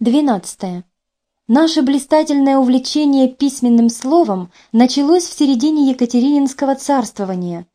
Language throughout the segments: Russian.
12. Наше блистательное увлечение письменным словом началось в середине Екатерининского царствования.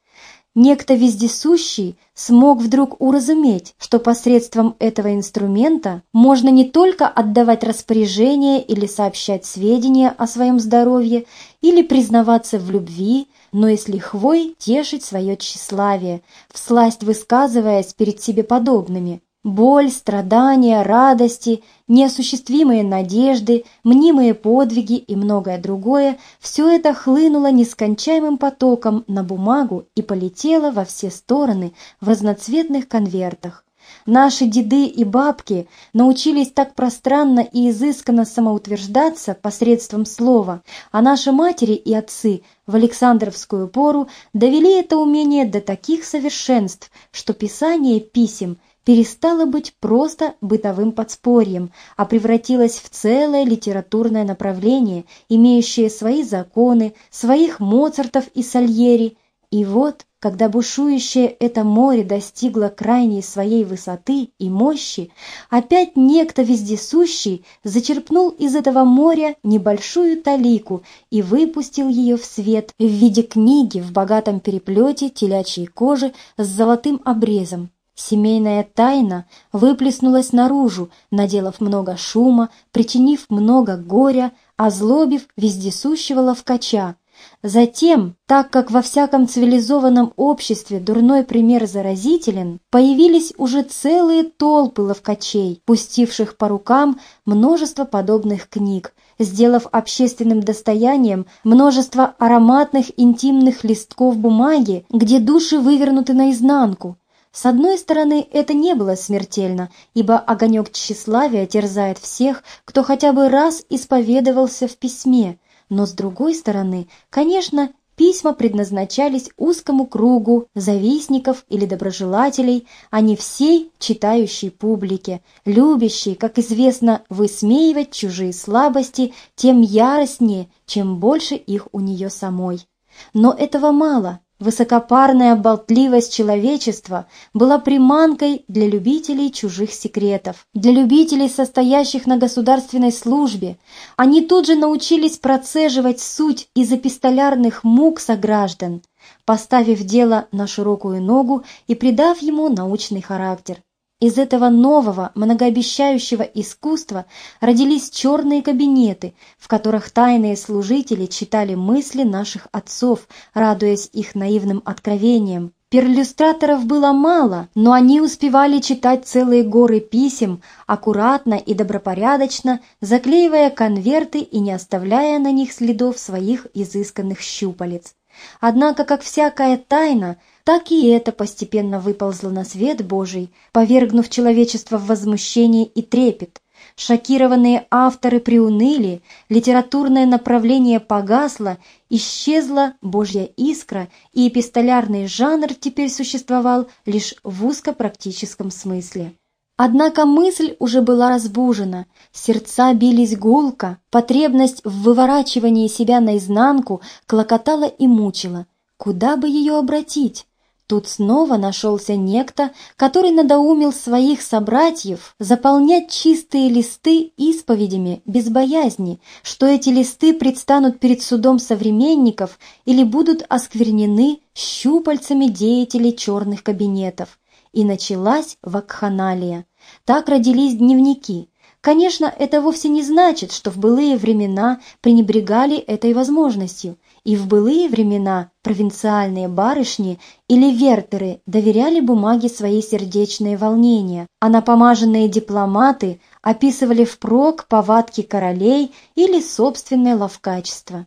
Некто вездесущий смог вдруг уразуметь, что посредством этого инструмента можно не только отдавать распоряжения или сообщать сведения о своем здоровье, или признаваться в любви, но и с лихвой тешить свое тщеславие, всласть высказываясь перед себе подобными, Боль, страдания, радости, неосуществимые надежды, мнимые подвиги и многое другое – все это хлынуло нескончаемым потоком на бумагу и полетело во все стороны в разноцветных конвертах. Наши деды и бабки научились так пространно и изысканно самоутверждаться посредством слова, а наши матери и отцы в Александровскую пору довели это умение до таких совершенств, что писание писем – перестала быть просто бытовым подспорьем, а превратилась в целое литературное направление, имеющее свои законы, своих Моцартов и Сальери. И вот, когда бушующее это море достигло крайней своей высоты и мощи, опять некто вездесущий зачерпнул из этого моря небольшую талику и выпустил ее в свет в виде книги в богатом переплете телячьей кожи с золотым обрезом, Семейная тайна выплеснулась наружу, наделав много шума, причинив много горя, озлобив вездесущего ловкача. Затем, так как во всяком цивилизованном обществе дурной пример заразителен, появились уже целые толпы ловкачей, пустивших по рукам множество подобных книг, сделав общественным достоянием множество ароматных интимных листков бумаги, где души вывернуты наизнанку, с одной стороны, это не было смертельно, ибо огонек тщеславия терзает всех, кто хотя бы раз исповедовался в письме, но с другой стороны, конечно, письма предназначались узкому кругу завистников или доброжелателей, а не всей читающей публике, любящей, как известно, высмеивать чужие слабости тем яростнее, чем больше их у нее самой. Но этого мало – Высокопарная болтливость человечества была приманкой для любителей чужих секретов, для любителей, состоящих на государственной службе. Они тут же научились процеживать суть из эпистолярных мук сограждан, поставив дело на широкую ногу и придав ему научный характер. Из этого нового, многообещающего искусства родились черные кабинеты, в которых тайные служители читали мысли наших отцов, радуясь их наивным откровениям. Перлюстраторов было мало, но они успевали читать целые горы писем, аккуратно и добропорядочно, заклеивая конверты и не оставляя на них следов своих изысканных щупалец. Однако, как всякая тайна, так и это постепенно выползло на свет Божий, повергнув человечество в возмущение и трепет. Шокированные авторы приуныли, литературное направление погасло, исчезла Божья искра, и эпистолярный жанр теперь существовал лишь в узкопрактическом смысле. Однако мысль уже была разбужена, сердца бились гулко, потребность в выворачивании себя наизнанку клокотала и мучила. Куда бы ее обратить? Тут снова нашелся некто, который надоумил своих собратьев заполнять чистые листы исповедями без боязни, что эти листы предстанут перед судом современников или будут осквернены щупальцами деятелей черных кабинетов. И началась вакханалия. Так родились дневники – Конечно, это вовсе не значит, что в былые времена пренебрегали этой возможностью, и в былые времена провинциальные барышни или вертеры доверяли бумаге свои сердечные волнения, а напомаженные дипломаты описывали впрок повадки королей или собственное ловкачество.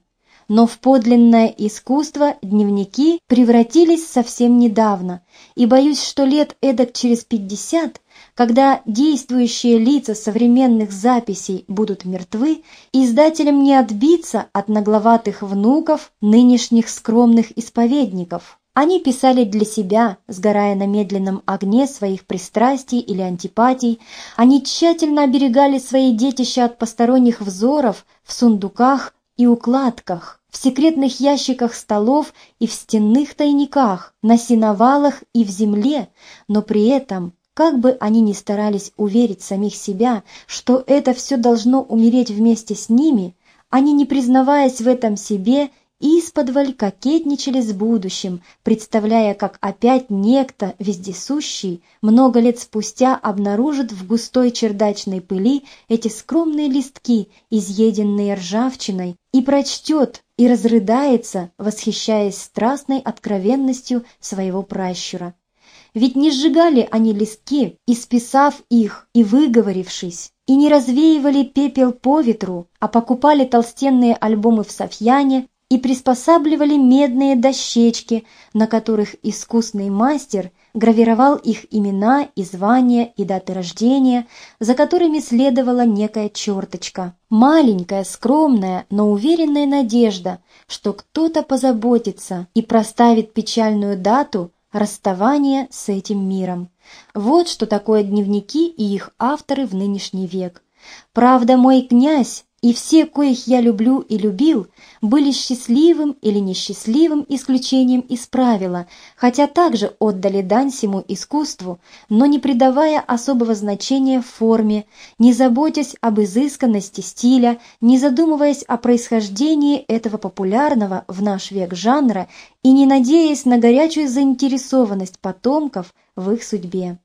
Но в подлинное искусство дневники превратились совсем недавно, и боюсь, что лет эдак через пятьдесят когда действующие лица современных записей будут мертвы, издателям не отбиться от нагловатых внуков нынешних скромных исповедников. Они писали для себя, сгорая на медленном огне своих пристрастий или антипатий, они тщательно оберегали свои детища от посторонних взоров в сундуках и укладках, в секретных ящиках столов и в стенных тайниках, на сеновалах и в земле, но при этом как бы они ни старались уверить самих себя, что это все должно умереть вместе с ними, они, не признаваясь в этом себе, исподволь кокетничали с будущим, представляя, как опять некто вездесущий много лет спустя обнаружит в густой чердачной пыли эти скромные листки, изъеденные ржавчиной, и прочтет, и разрыдается, восхищаясь страстной откровенностью своего пращура. Ведь не сжигали они листки, исписав их и выговорившись, и не развеивали пепел по ветру, а покупали толстенные альбомы в Софьяне, и приспосабливали медные дощечки, на которых искусный мастер гравировал их имена и звания и даты рождения, за которыми следовала некая черточка. Маленькая, скромная, но уверенная надежда, что кто-то позаботится и проставит печальную дату расставания с этим миром. Вот что такое дневники и их авторы в нынешний век. Правда, мой князь и все, коих я люблю и любил, были счастливым или несчастливым исключением из правила, хотя также отдали дань всему искусству, но не придавая особого значения форме, не заботясь об изысканности стиля, не задумываясь о происхождении этого популярного в наш век жанра и не надеясь на горячую заинтересованность потомков в их судьбе.